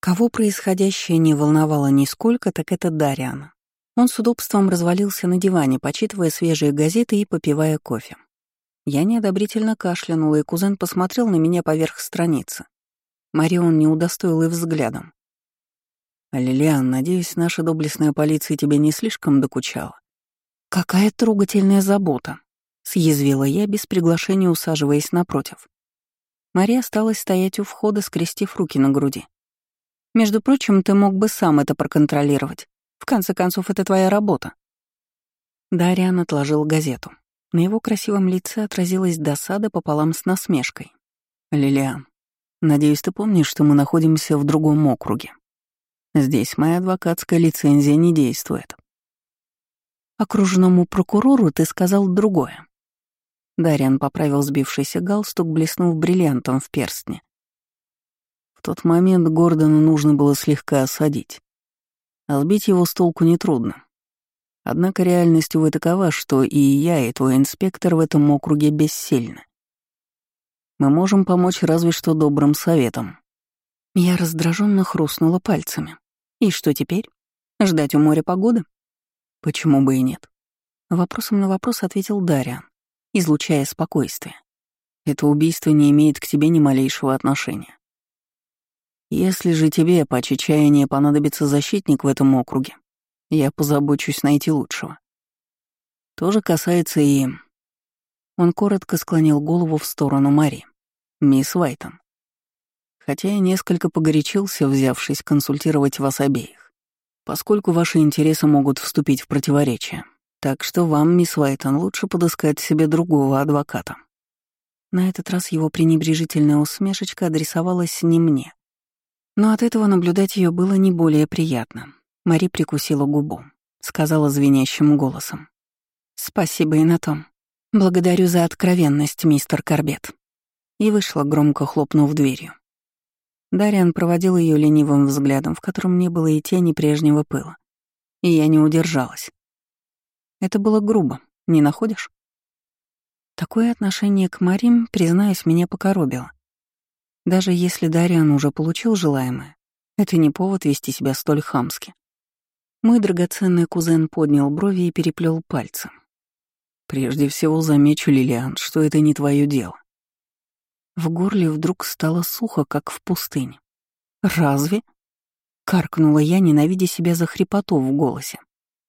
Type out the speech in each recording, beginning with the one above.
Кого происходящее не волновало нисколько, так это Дариана. Он с удобством развалился на диване, почитывая свежие газеты и попивая кофе. Я неодобрительно кашлянула, и кузен посмотрел на меня поверх страницы. Марион не удостоил и взглядом. «Лилиан, надеюсь, наша доблестная полиция тебе не слишком докучала?» «Какая трогательная забота!» — съязвила я, без приглашения усаживаясь напротив. Мария осталась стоять у входа, скрестив руки на груди. «Между прочим, ты мог бы сам это проконтролировать. В конце концов, это твоя работа». Дариан отложил газету. На его красивом лице отразилась досада пополам с насмешкой. «Лилиан, надеюсь, ты помнишь, что мы находимся в другом округе. Здесь моя адвокатская лицензия не действует». «Окружному прокурору ты сказал другое». Дариан поправил сбившийся галстук, блеснув бриллиантом в перстне. В тот момент Гордона нужно было слегка осадить. А сбить его с толку нетрудно. Однако реальность, увы, такова, что и я, и твой инспектор в этом округе бессильны. Мы можем помочь разве что добрым советом. Я раздраженно хрустнула пальцами. И что теперь? Ждать у моря погоды? Почему бы и нет? Вопросом на вопрос ответил Дариан, излучая спокойствие. Это убийство не имеет к тебе ни малейшего отношения. Если же тебе по чаяния понадобится защитник в этом округе, я позабочусь найти лучшего. То же касается и... Он коротко склонил голову в сторону Мари. Мисс Вайтон. Хотя я несколько погорячился, взявшись консультировать вас обеих, поскольку ваши интересы могут вступить в противоречие. Так что вам, мисс Вайтон, лучше подыскать себе другого адвоката. На этот раз его пренебрежительная усмешечка адресовалась не мне. Но от этого наблюдать ее было не более приятно. Мари прикусила губу, сказала звенящим голосом. «Спасибо и на том. Благодарю за откровенность, мистер Корбет». И вышла, громко хлопнув дверью. Дариан проводил ее ленивым взглядом, в котором не было и тени прежнего пыла. И я не удержалась. Это было грубо, не находишь? Такое отношение к Марим, признаюсь, меня покоробило. Даже если Дариан уже получил желаемое, это не повод вести себя столь хамски. Мой драгоценный кузен поднял брови и переплел пальцы. «Прежде всего замечу, Лилиан, что это не твое дело». В горле вдруг стало сухо, как в пустыне. «Разве?» — каркнула я, ненавидя себя за хрипоту в голосе,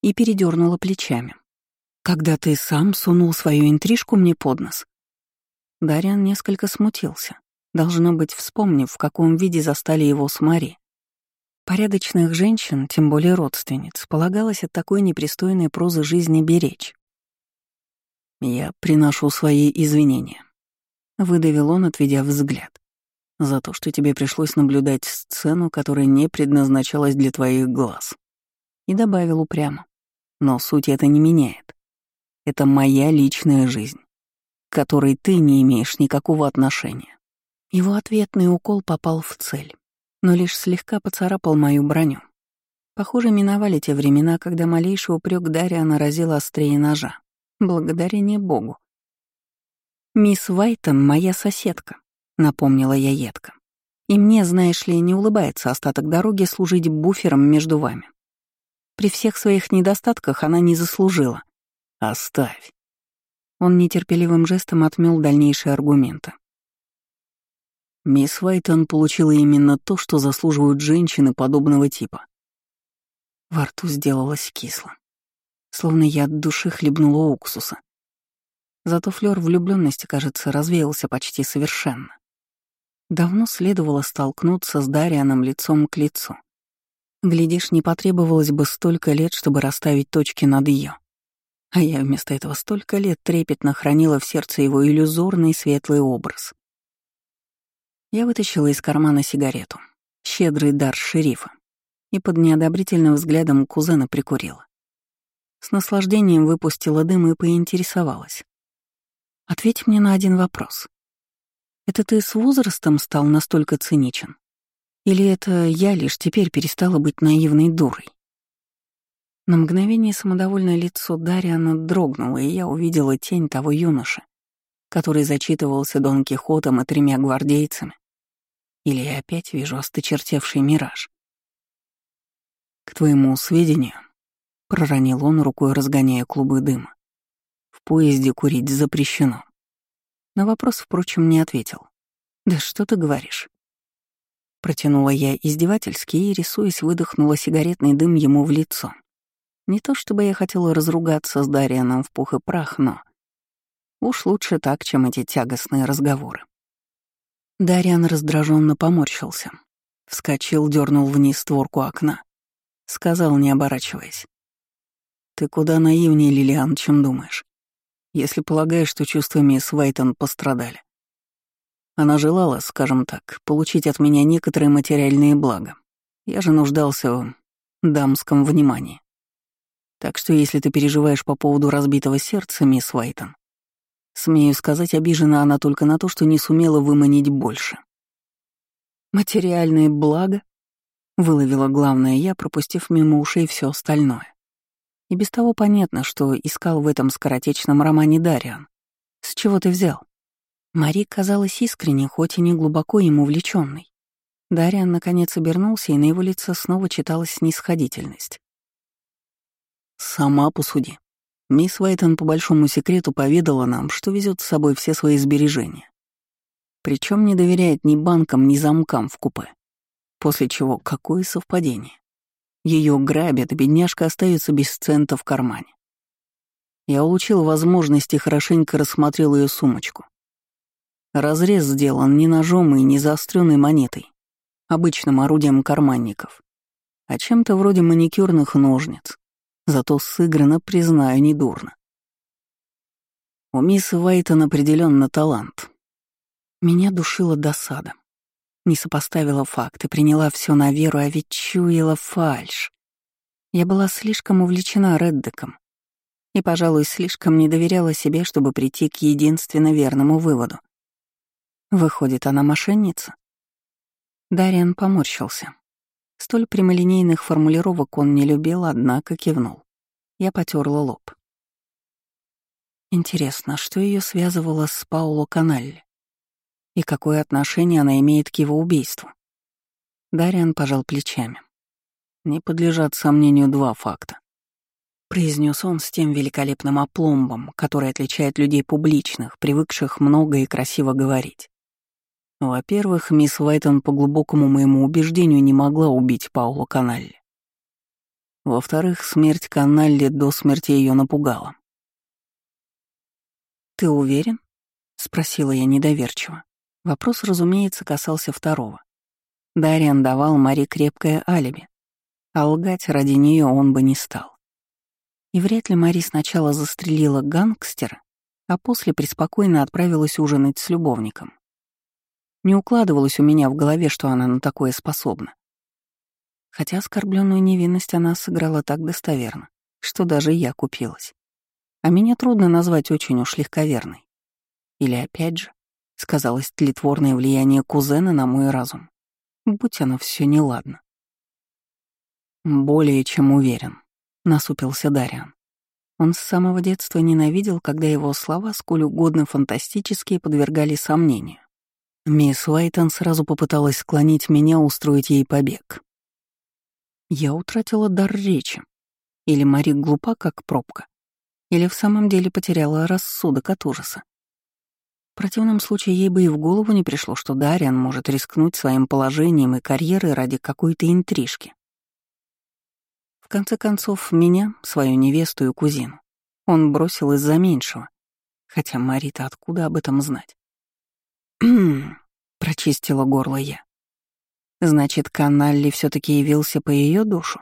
и передернула плечами. «Когда ты сам сунул свою интрижку мне под нос?» Дариан несколько смутился, должно быть, вспомнив, в каком виде застали его с Мари. Порядочных женщин, тем более родственниц, полагалось от такой непристойной прозы жизни беречь. «Я приношу свои извинения», — выдавил он, отведя взгляд, «за то, что тебе пришлось наблюдать сцену, которая не предназначалась для твоих глаз». И добавил упрямо, «Но суть это не меняет. Это моя личная жизнь, к которой ты не имеешь никакого отношения». Его ответный укол попал в цель но лишь слегка поцарапал мою броню. Похоже, миновали те времена, когда малейший упрек Дариана разил острее ножа. Благодарение Богу. «Мисс Вайтон — моя соседка», — напомнила я едко. «И мне, знаешь ли, не улыбается остаток дороги служить буфером между вами. При всех своих недостатках она не заслужила. Оставь». Он нетерпеливым жестом отмел дальнейшие аргументы. Мисс Вайтон получила именно то, что заслуживают женщины подобного типа. Во рту сделалось кисло. Словно я от души хлебнула уксуса. Зато флёр влюблённости, кажется, развеялся почти совершенно. Давно следовало столкнуться с Дарианом лицом к лицу. Глядишь, не потребовалось бы столько лет, чтобы расставить точки над её. А я вместо этого столько лет трепетно хранила в сердце его иллюзорный светлый образ. Я вытащила из кармана сигарету, щедрый дар шерифа, и под неодобрительным взглядом кузена прикурила. С наслаждением выпустила дым и поинтересовалась. «Ответь мне на один вопрос. Это ты с возрастом стал настолько циничен? Или это я лишь теперь перестала быть наивной дурой?» На мгновение самодовольное лицо Дариана дрогнуло, и я увидела тень того юноши, который зачитывался Дон Кихотом и тремя гвардейцами, Или я опять вижу осточертевший мираж? К твоему сведению, проронил он рукой, разгоняя клубы дыма. В поезде курить запрещено. На вопрос, впрочем, не ответил. «Да что ты говоришь?» Протянула я издевательски и, рисуясь, выдохнула сигаретный дым ему в лицо. Не то чтобы я хотела разругаться с Дарианом в пух и прах, но... Уж лучше так, чем эти тягостные разговоры. Дариан раздраженно поморщился. Вскочил, дернул вниз створку окна. Сказал, не оборачиваясь. «Ты куда наивнее, Лилиан, чем думаешь. Если полагаешь, что чувства мисс Вайтон пострадали. Она желала, скажем так, получить от меня некоторые материальные блага. Я же нуждался в дамском внимании. Так что если ты переживаешь по поводу разбитого сердца, мисс Вайтон, смею сказать, обижена она только на то, что не сумела выманить больше. «Материальные блага?» — выловила главное я, пропустив мимо ушей все остальное. И без того понятно, что искал в этом скоротечном романе Дариан. С чего ты взял? Мари казалась искренней, хоть и не глубоко ему увлеченной. Дариан наконец обернулся, и на его лице снова читалась снисходительность. «Сама посуди. Мисс Вайтон по большому секрету поведала нам, что везет с собой все свои сбережения. Причем не доверяет ни банкам, ни замкам в купе. После чего какое совпадение. Ее грабят, и бедняжка остается без цента в кармане. Я улучил возможность и хорошенько рассмотрел ее сумочку. Разрез сделан не ножом и не заостренной монетой, обычным орудием карманников, а чем-то вроде маникюрных ножниц. Зато сыграно, признаю, недурно. У мисс Вайтон определенно талант. Меня душила досада. Не сопоставила факты, приняла все на веру, а ведь чуяла фальшь. Я была слишком увлечена Реддеком и, пожалуй, слишком не доверяла себе, чтобы прийти к единственно верному выводу. Выходит, она мошенница? Дариан поморщился. Столь прямолинейных формулировок он не любил, однако кивнул. Я потерла лоб. Интересно, что ее связывало с Пауло Каналли? И какое отношение она имеет к его убийству? Дариан пожал плечами. Не подлежат сомнению два факта. Произнес он с тем великолепным опломбом, который отличает людей публичных, привыкших много и красиво говорить. Во-первых, мисс Вайтон по глубокому моему убеждению не могла убить Паулу Каналли. Во-вторых, смерть Каналли до смерти ее напугала. «Ты уверен?» — спросила я недоверчиво. Вопрос, разумеется, касался второго. Дариан давал Мари крепкое алиби, а лгать ради нее он бы не стал. И вряд ли Мари сначала застрелила гангстера, а после преспокойно отправилась ужинать с любовником. Не укладывалось у меня в голове, что она на такое способна. Хотя оскорбленную невинность она сыграла так достоверно, что даже я купилась. А меня трудно назвать очень уж легковерной. Или опять же, сказалось тлетворное влияние кузена на мой разум. Будь оно все неладно. «Более чем уверен», — насупился Дариан. Он с самого детства ненавидел, когда его слова, сколь угодно фантастические, подвергали сомнению. Мисс Уайтон сразу попыталась склонить меня устроить ей побег. Я утратила дар речи. Или Мари глупа, как пробка. Или в самом деле потеряла рассудок от ужаса. В противном случае ей бы и в голову не пришло, что Дариан может рискнуть своим положением и карьерой ради какой-то интрижки. В конце концов, меня, свою невесту и кузину, он бросил из-за меньшего. Хотя Марита откуда об этом знать? прочистила горло я. Значит, Каналли все таки явился по ее душу,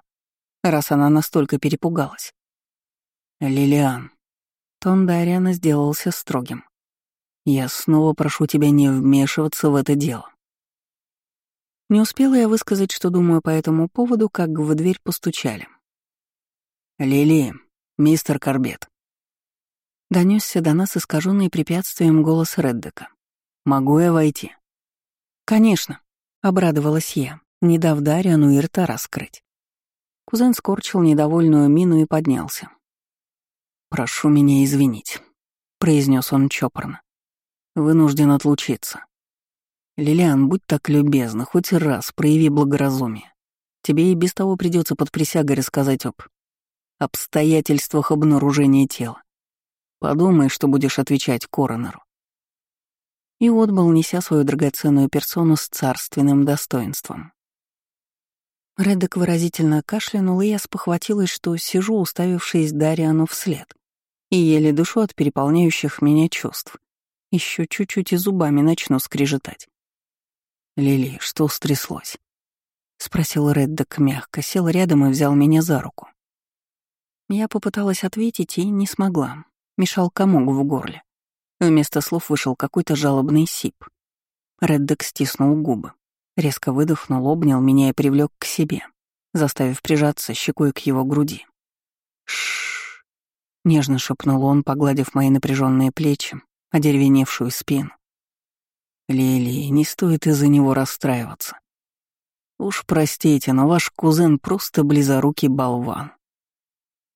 раз она настолько перепугалась. Лилиан. Тон Дариана сделался строгим. Я снова прошу тебя не вмешиваться в это дело. Не успела я высказать, что думаю по этому поводу, как в дверь постучали. «Лили, мистер Корбет». Донесся до нас искаженный препятствием голос Реддека. «Могу я войти?» «Конечно», — обрадовалась я, не дав Дариану и рта раскрыть. Кузен скорчил недовольную мину и поднялся. «Прошу меня извинить», — произнес он чопорно. «Вынужден отлучиться». Лилиан, будь так любезна, хоть раз прояви благоразумие. Тебе и без того придется под присягой рассказать об обстоятельствах обнаружения тела. Подумай, что будешь отвечать коронеру. И отбыл, неся свою драгоценную персону с царственным достоинством. Реддок выразительно кашлянул, и я спохватилась, что сижу, уставившись Дариану вслед, и еле душу от переполняющих меня чувств. Еще чуть-чуть и зубами начну скрежетать. «Лили, что стряслось?» — спросил Реддок мягко, сел рядом и взял меня за руку. Я попыталась ответить и не смогла. Мешал комок в горле. Вместо слов вышел какой-то жалобный сип. Реддок стиснул губы. Резко выдохнул, обнял меня и привлек к себе, заставив прижаться щекой к его груди. Шш! нежно шепнул он, погладив мои напряженные плечи, одеревеневшую спину. Лили, не стоит из-за него расстраиваться. Уж простите, но ваш кузен просто близорукий болван.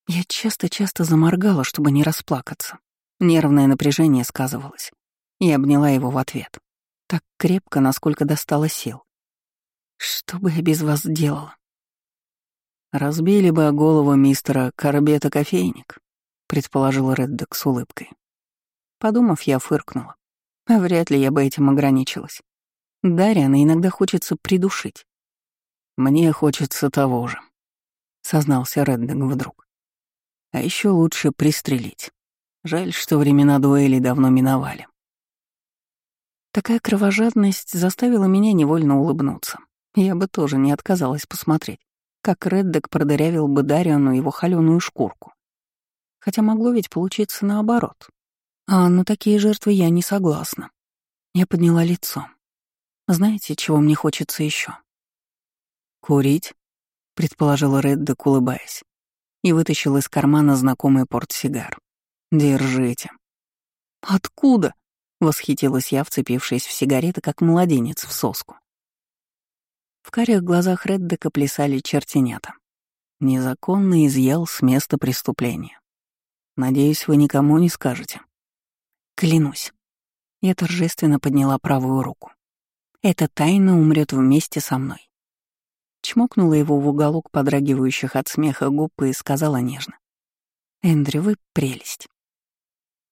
Я часто-часто заморгала, чтобы не расплакаться. Нервное напряжение сказывалось. И обняла его в ответ. Так крепко, насколько достало сил. Что бы я без вас делала? Разбили бы о голову мистера Корбета кофейник, предположил Реддок с улыбкой. Подумав, я фыркнула. А вряд ли я бы этим ограничилась. Дарьяна иногда хочется придушить. Мне хочется того же, сознался Реддок вдруг. А еще лучше пристрелить. Жаль, что времена дуэли давно миновали. Такая кровожадность заставила меня невольно улыбнуться. Я бы тоже не отказалась посмотреть, как Реддек продырявил бы Дариону его холёную шкурку. Хотя могло ведь получиться наоборот. А на такие жертвы я не согласна. Я подняла лицо. Знаете, чего мне хочется еще? «Курить?» — предположил Реддек, улыбаясь, и вытащил из кармана знакомый портсигар. «Держите». «Откуда?» — восхитилась я, вцепившись в сигареты, как младенец в соску. В карих глазах Реддека плясали чертенята. Незаконно изъял с места преступления. Надеюсь, вы никому не скажете. Клянусь. Я торжественно подняла правую руку. Эта тайна умрет вместе со мной. Чмокнула его в уголок подрагивающих от смеха губ и сказала нежно. «Эндрю, вы прелесть».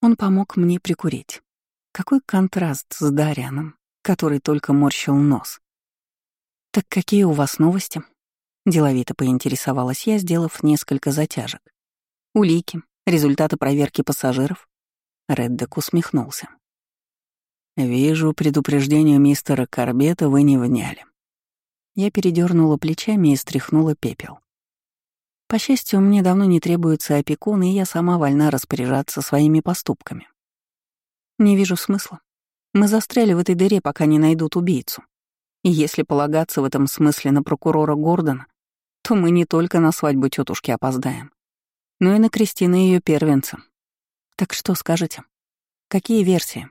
Он помог мне прикурить. Какой контраст с Дарианом, который только морщил нос. «Так какие у вас новости?» Деловито поинтересовалась я, сделав несколько затяжек. «Улики, результаты проверки пассажиров?» Реддек усмехнулся. «Вижу, предупреждению мистера Корбета вы не вняли». Я передернула плечами и стряхнула пепел. По счастью, мне давно не требуется опекун, и я сама вольна распоряжаться своими поступками. Не вижу смысла. Мы застряли в этой дыре, пока не найдут убийцу. И если полагаться в этом смысле на прокурора Гордона, то мы не только на свадьбу тетушки опоздаем, но и на Кристину и ее первенца. Так что скажете? Какие версии?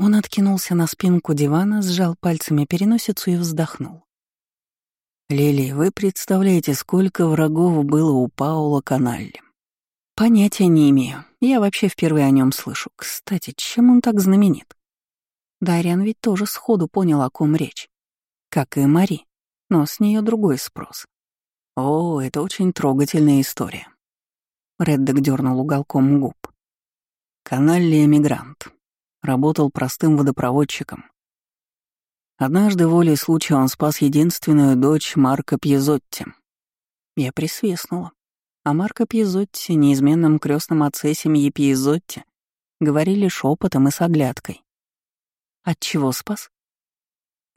Он откинулся на спинку дивана, сжал пальцами переносицу и вздохнул. «Лили, вы представляете, сколько врагов было у Паула Каналли?» «Понятия не имею. Я вообще впервые о нем слышу. Кстати, чем он так знаменит?» Дарьян ведь тоже сходу понял, о ком речь. Как и Мари, но с нее другой спрос. О, это очень трогательная история. Реддок дернул уголком губ. Каналли эмигрант. Работал простым водопроводчиком. Однажды волей случая он спас единственную дочь Марка Пьезотти. Я присвистнула. А Марко Пьезотти, неизменном крестном отце семьи Пьезотти, говорили шепотом и с оглядкой. От чего спас?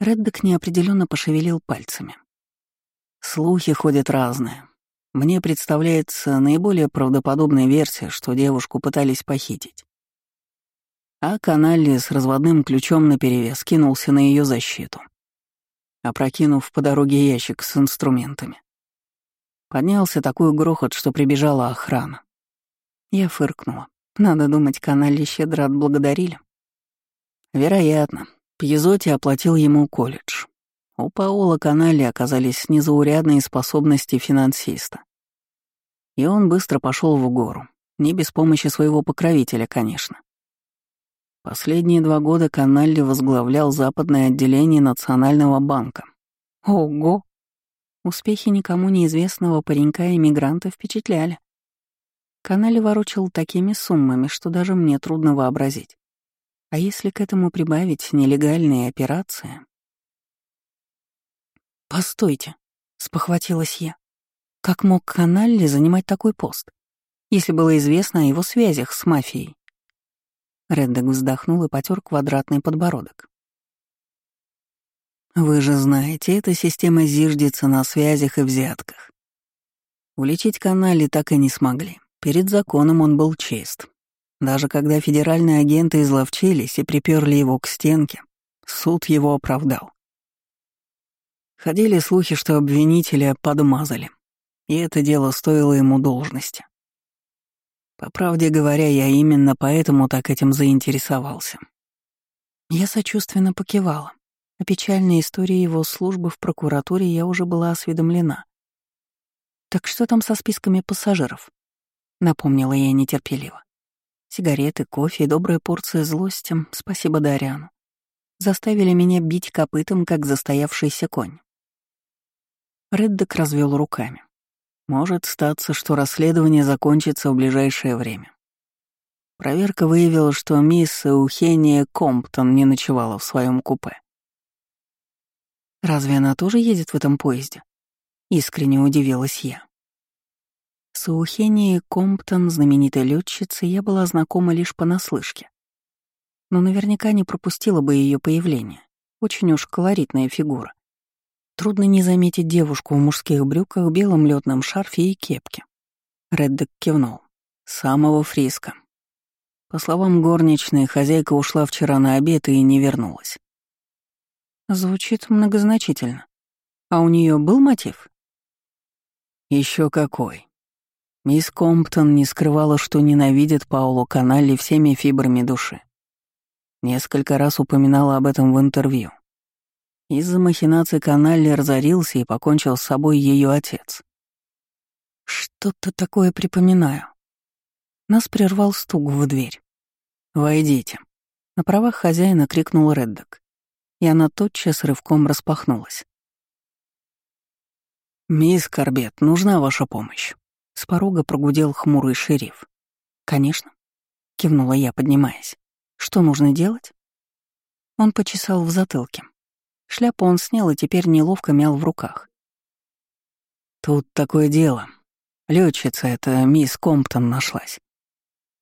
Реддок неопределенно пошевелил пальцами. Слухи ходят разные. Мне представляется наиболее правдоподобная версия, что девушку пытались похитить. А Каналли с разводным ключом наперевес кинулся на ее защиту, опрокинув по дороге ящик с инструментами. Поднялся такой грохот, что прибежала охрана. Я фыркнула. Надо думать, Каналли щедро отблагодарили. Вероятно, Пьезоти оплатил ему колледж. У Паула Канали оказались незаурядные способности финансиста. И он быстро пошел в гору, не без помощи своего покровителя, конечно. Последние два года Каналли возглавлял западное отделение Национального банка. Ого! Успехи никому неизвестного паренька-эмигранта впечатляли. Каналли ворочал такими суммами, что даже мне трудно вообразить. А если к этому прибавить нелегальные операции? «Постойте», — спохватилась я. «Как мог Каналли занимать такой пост, если было известно о его связях с мафией?» Реддек вздохнул и потер квадратный подбородок. «Вы же знаете, эта система зиждется на связях и взятках. Уличить Канали так и не смогли. Перед законом он был чист. Даже когда федеральные агенты изловчились и приперли его к стенке, суд его оправдал. Ходили слухи, что обвинителя подмазали, и это дело стоило ему должности. По правде говоря, я именно поэтому так этим заинтересовался. Я сочувственно покивала. О печальной истории его службы в прокуратуре я уже была осведомлена. «Так что там со списками пассажиров?» — напомнила я нетерпеливо. Сигареты, кофе и добрая порция злости, спасибо Дариану, заставили меня бить копытом, как застоявшийся конь. Реддек развел руками. Может статься, что расследование закончится в ближайшее время. Проверка выявила, что мисс Ухения Комптон не ночевала в своем купе. «Разве она тоже едет в этом поезде?» Искренне удивилась я. С Ухенией Комптон, знаменитой летчицей, я была знакома лишь понаслышке. Но наверняка не пропустила бы ее появление. Очень уж колоритная фигура. Трудно не заметить девушку в мужских брюках, белом летном шарфе и кепке. Реддек кивнул. Самого Фриска. По словам горничной, хозяйка ушла вчера на обед и не вернулась. Звучит многозначительно. А у нее был мотив? Еще какой. Мисс Комптон не скрывала, что ненавидит Паулу Каналли всеми фибрами души. Несколько раз упоминала об этом в интервью. Из-за махинаций Каналли разорился и покончил с собой ее отец. Что-то такое припоминаю. Нас прервал стук в дверь. «Войдите». На правах хозяина крикнул Реддок, и она тотчас рывком распахнулась. «Мисс Корбет, нужна ваша помощь», — с порога прогудел хмурый шериф. «Конечно», — кивнула я, поднимаясь. «Что нужно делать?» Он почесал в затылке. Шляпу он снял и теперь неловко мял в руках. «Тут такое дело. Летчица эта мисс Комптон нашлась.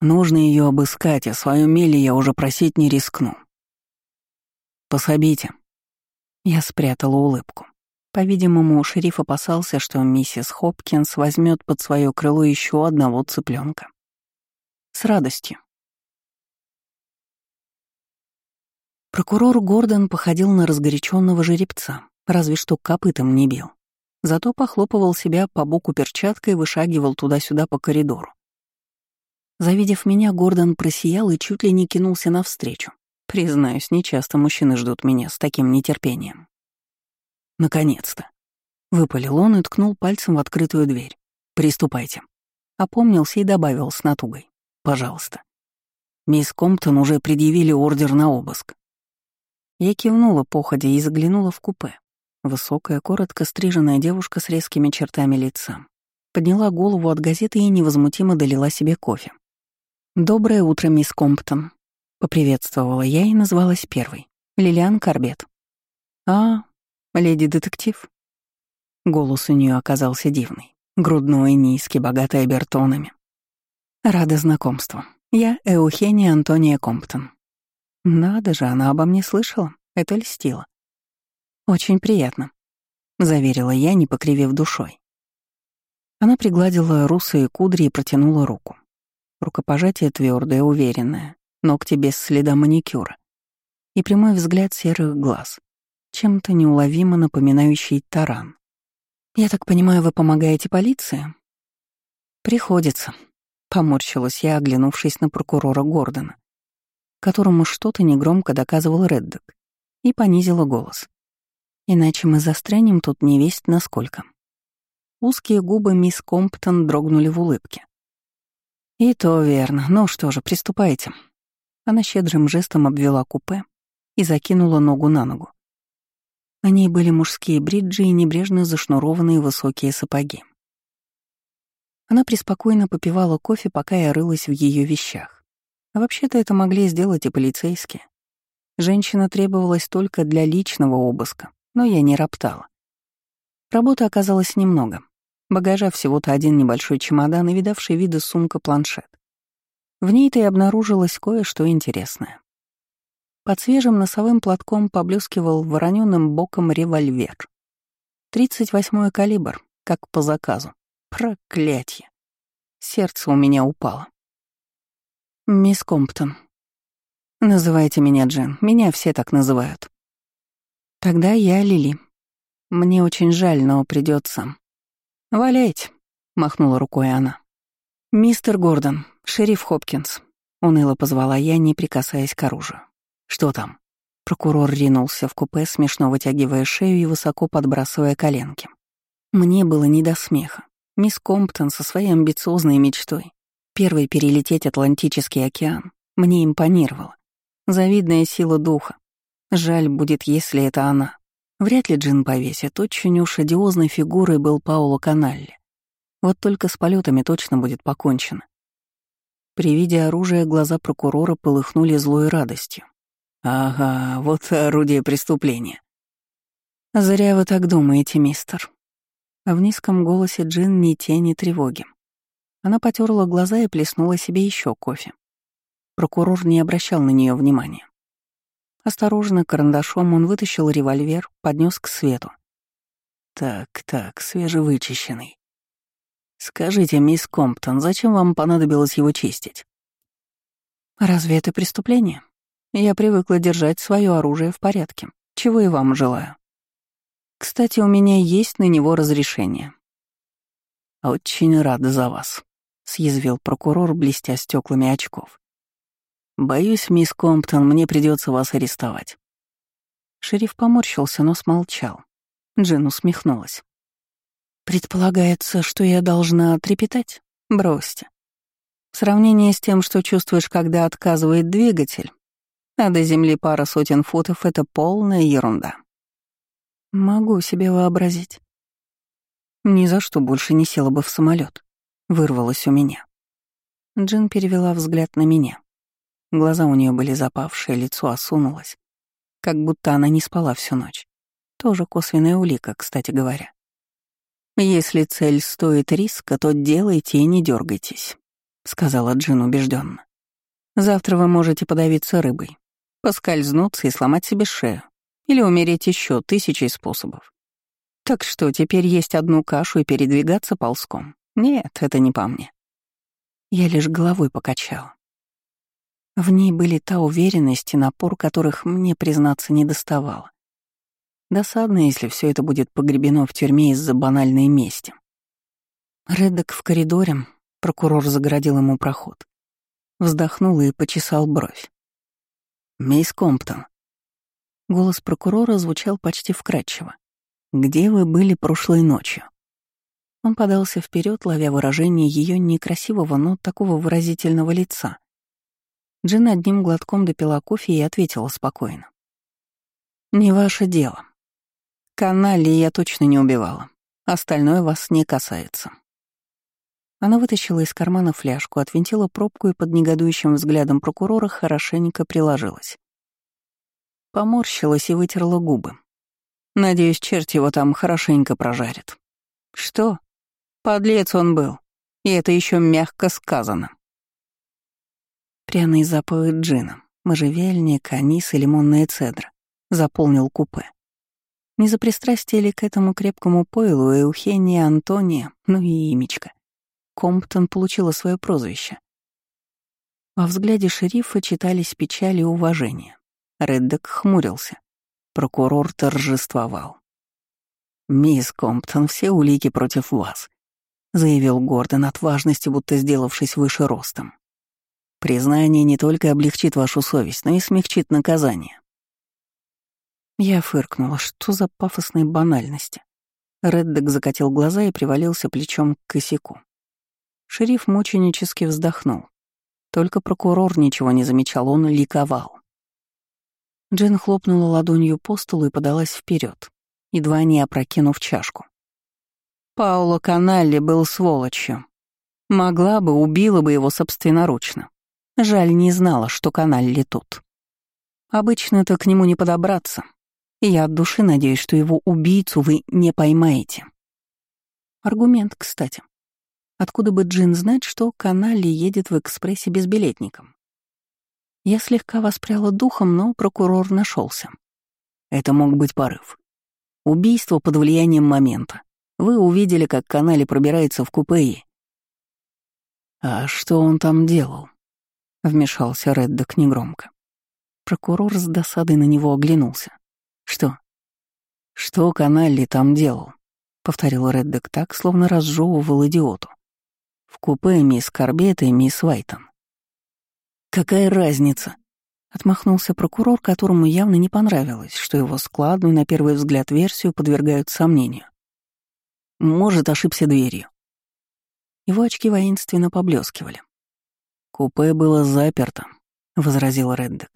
Нужно ее обыскать, а свою мели я уже просить не рискну. Пособите». Я спрятала улыбку. По-видимому, шериф опасался, что миссис Хопкинс возьмет под свое крыло еще одного цыпленка. С радостью. Прокурор Гордон походил на разгоряченного жеребца, разве что копытом не бил. Зато похлопывал себя по боку перчаткой и вышагивал туда-сюда по коридору. Завидев меня, Гордон просиял и чуть ли не кинулся навстречу. Признаюсь, нечасто мужчины ждут меня с таким нетерпением. Наконец-то. Выпалил он и ткнул пальцем в открытую дверь. «Приступайте». Опомнился и добавил с натугой. «Пожалуйста». Мисс Комптон уже предъявили ордер на обыск. Я кивнула походя и заглянула в купе. Высокая, коротко стриженная девушка с резкими чертами лица. Подняла голову от газеты и невозмутимо долила себе кофе. «Доброе утро, мисс Комптон», — поприветствовала я и назвалась первой. Лилиан Корбет. «А, леди-детектив?» Голос у нее оказался дивный. Грудной, низкий, богатый обертонами. «Рада знакомству. Я Эухения Антония Комптон. Надо же, она обо мне слышала. Это льстило. «Очень приятно», — заверила я, не покривив душой. Она пригладила русые кудри и протянула руку. Рукопожатие твердое, уверенное, ногти без следа маникюра и прямой взгляд серых глаз, чем-то неуловимо напоминающий таран. «Я так понимаю, вы помогаете полиции?» «Приходится», — поморщилась я, оглянувшись на прокурора Гордона которому что-то негромко доказывал Реддок, и понизила голос. Иначе мы застрянем тут не весть насколько. Узкие губы мисс Комптон дрогнули в улыбке. «И то верно. Ну что же, приступайте». Она щедрым жестом обвела купе и закинула ногу на ногу. На ней были мужские бриджи и небрежно зашнурованные высокие сапоги. Она преспокойно попивала кофе, пока я рылась в ее вещах. А вообще-то это могли сделать и полицейские. Женщина требовалась только для личного обыска, но я не роптала. Работы оказалось немного. Багажа всего-то один небольшой чемодан и видавший виды сумка-планшет. В ней-то и обнаружилось кое-что интересное. Под свежим носовым платком поблескивал вороненным боком револьвер. 38-й калибр, как по заказу. Проклятье. Сердце у меня упало. «Мисс Комптон. Называйте меня Джен. Меня все так называют. Тогда я Лили. Мне очень жаль, но придется. «Валяйте», — махнула рукой она. «Мистер Гордон, шериф Хопкинс», — уныло позвала я, не прикасаясь к оружию. «Что там?» Прокурор ринулся в купе, смешно вытягивая шею и высоко подбрасывая коленки. Мне было не до смеха. Мисс Комптон со своей амбициозной мечтой первой перелететь Атлантический океан мне импонировала. Завидная сила духа. Жаль будет, если это она. Вряд ли Джин повесит. Очень уж одиозной фигурой был Пауло Каналли. Вот только с полетами точно будет покончено. При виде оружия глаза прокурора полыхнули злой радостью. «Ага, вот орудие преступления». «Зря вы так думаете, мистер», а в низком голосе Джин ни тени тревоги. Она потерла глаза и плеснула себе еще кофе. Прокурор не обращал на нее внимания. Осторожно, карандашом он вытащил револьвер, поднес к свету. «Так, так, свежевычищенный. Скажите, мисс Комптон, зачем вам понадобилось его чистить?» «Разве это преступление? Я привыкла держать свое оружие в порядке. Чего и вам желаю». Кстати, у меня есть на него разрешение. Очень рад за вас, съязвил прокурор, блестя стеклами очков. Боюсь, мисс Комптон, мне придется вас арестовать. Шериф поморщился, но смолчал. Джин усмехнулась. «Предполагается, что я должна трепетать? Бросьте. В сравнении с тем, что чувствуешь, когда отказывает двигатель, а до земли пара сотен футов — это полная ерунда. Могу себе вообразить. Ни за что больше не села бы в самолет. Вырвалось у меня. Джин перевела взгляд на меня. Глаза у нее были запавшие, лицо осунулось. Как будто она не спала всю ночь. Тоже косвенная улика, кстати говоря. «Если цель стоит риска, то делайте и не дергайтесь», — сказала Джин убежденно. «Завтра вы можете подавиться рыбой, поскользнуться и сломать себе шею. Или умереть еще тысячей способов. Так что, теперь есть одну кашу и передвигаться ползком? Нет, это не по мне. Я лишь головой покачала. В ней были та уверенность и напор, которых мне, признаться, не доставало. Досадно, если все это будет погребено в тюрьме из-за банальной мести. Реддок в коридоре, прокурор загородил ему проход. Вздохнул и почесал бровь. «Мисс Комптон, Голос прокурора звучал почти вкрадчиво. «Где вы были прошлой ночью?» Он подался вперед, ловя выражение ее некрасивого, но такого выразительного лица. Джин одним глотком допила кофе и ответила спокойно. «Не ваше дело. Канали я точно не убивала. Остальное вас не касается». Она вытащила из кармана фляжку, отвинтила пробку и под негодующим взглядом прокурора хорошенько приложилась. Поморщилась и вытерла губы. Надеюсь, черт его там хорошенько прожарит. Что? Подлец он был. И это еще мягко сказано. Пряный запах джина, можжевельник, анис и лимонная цедра заполнил купе. Не за пристрастие ли к этому крепкому пойлу Эухения Антония, ну и имечко. Комптон получила свое прозвище. Во взгляде шерифа читались печаль и уважение. Реддек хмурился. Прокурор торжествовал. «Мисс Комптон, все улики против вас», — заявил Гордон от важности, будто сделавшись выше ростом. «Признание не только облегчит вашу совесть, но и смягчит наказание». Я фыркнула, что за пафосные банальности. Реддек закатил глаза и привалился плечом к косяку. Шериф мученически вздохнул. Только прокурор ничего не замечал, он ликовал. Джен хлопнула ладонью по столу и подалась вперед, едва не опрокинув чашку. Пауло Каналли был сволочью. Могла бы, убила бы его собственноручно. Жаль, не знала, что Каналли тут. Обычно-то к нему не подобраться. Я от души надеюсь, что его убийцу вы не поймаете. Аргумент, кстати. Откуда бы Джин знать, что Каналли едет в экспрессе безбилетником? Я слегка воспряла духом, но прокурор нашелся. Это мог быть порыв. Убийство под влиянием момента. Вы увидели, как Канали пробирается в купе. «А что он там делал?» — вмешался Реддок негромко. Прокурор с досадой на него оглянулся. «Что? Что Каналли там делал?» — повторил Реддок так, словно разжевывал идиоту. «В купе мисс Корбет и мисс Вайтон. «Какая разница?» — отмахнулся прокурор, которому явно не понравилось, что его складную, на первый взгляд, версию подвергают сомнению. «Может, ошибся дверью». Его очки воинственно поблескивали. «Купе было заперто», — возразил Реддек.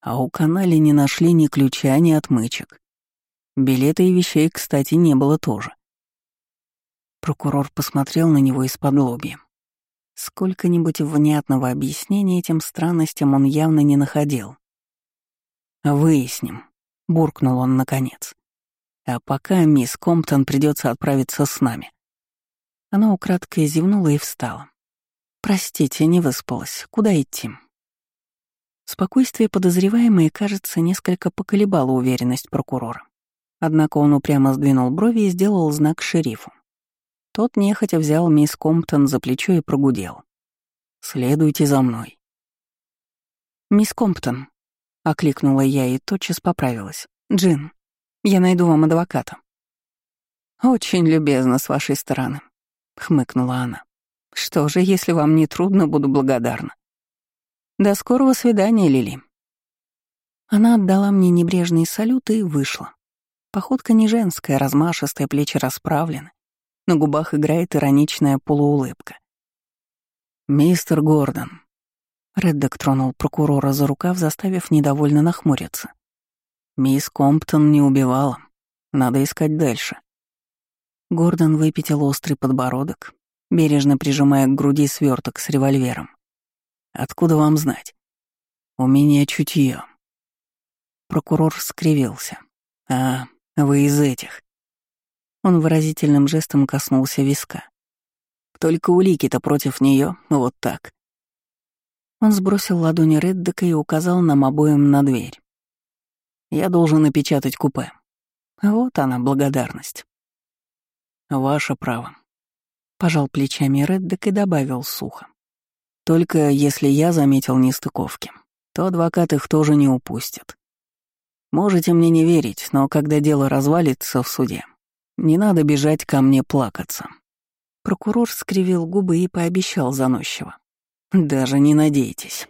«А у канале не нашли ни ключа, ни отмычек. Билета и вещей, кстати, не было тоже». Прокурор посмотрел на него из-под лобья. Сколько-нибудь внятного объяснения этим странностям он явно не находил. «Выясним», — буркнул он наконец. «А пока мисс Комптон придется отправиться с нами». Она украдкой зевнула и встала. «Простите, не выспалась. Куда идти?» Спокойствие подозреваемой, кажется, несколько поколебало уверенность прокурора. Однако он упрямо сдвинул брови и сделал знак шерифу. Тот нехотя взял мисс Комптон за плечо и прогудел. «Следуйте за мной». «Мисс Комптон», — окликнула я и тотчас поправилась. «Джин, я найду вам адвоката». «Очень любезно с вашей стороны», — хмыкнула она. «Что же, если вам не трудно, буду благодарна». «До скорого свидания, Лили». Она отдала мне небрежный салют и вышла. Походка не женская, размашистая, плечи расправлены. На губах играет ироничная полуулыбка. «Мистер Гордон». Реддок тронул прокурора за рукав, заставив недовольно нахмуриться. «Мисс Комптон не убивала. Надо искать дальше». Гордон выпятил острый подбородок, бережно прижимая к груди сверток с револьвером. «Откуда вам знать?» «У меня чутье». Прокурор скривился. «А, вы из этих. Он выразительным жестом коснулся виска. Только улики-то против нее, вот так. Он сбросил ладони Реддека и указал нам обоим на дверь. Я должен напечатать купе. Вот она, благодарность. Ваше право. Пожал плечами Реддек и добавил сухо. Только если я заметил нестыковки, то адвокат их тоже не упустит. Можете мне не верить, но когда дело развалится в суде, не надо бежать ко мне плакаться». Прокурор скривил губы и пообещал заносчиво. «Даже не надейтесь.